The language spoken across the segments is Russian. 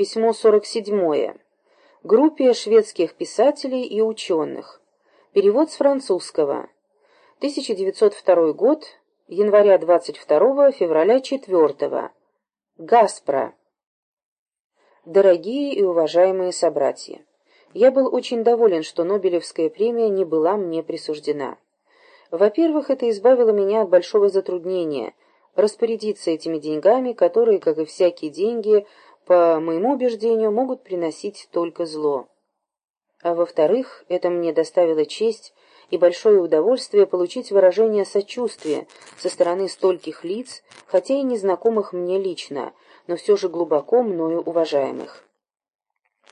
Письмо 47. Группе шведских писателей и ученых. Перевод с французского. 1902 год, января 22 февраля 4 Гаспро. Дорогие и уважаемые собратья, я был очень доволен, что Нобелевская премия не была мне присуждена. Во-первых, это избавило меня от большого затруднения распорядиться этими деньгами, которые, как и всякие деньги, по моему убеждению, могут приносить только зло. А во-вторых, это мне доставило честь и большое удовольствие получить выражение сочувствия со стороны стольких лиц, хотя и незнакомых мне лично, но все же глубоко мною уважаемых.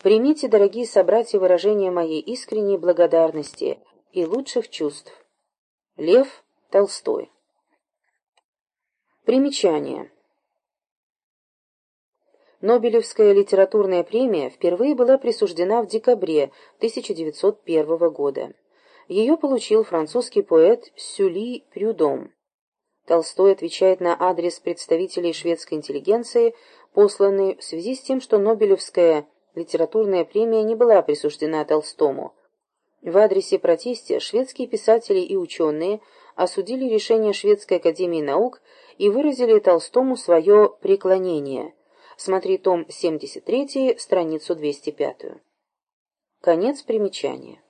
Примите, дорогие собратья, выражение моей искренней благодарности и лучших чувств. Лев Толстой. Примечание. Нобелевская литературная премия впервые была присуждена в декабре 1901 года. Ее получил французский поэт Сюли Прюдом. Толстой отвечает на адрес представителей шведской интеллигенции, посланный в связи с тем, что Нобелевская литературная премия не была присуждена Толстому. В адресе протесте шведские писатели и ученые осудили решение Шведской академии наук и выразили Толстому свое преклонение. Смотри том 73, страницу 205. Конец примечания.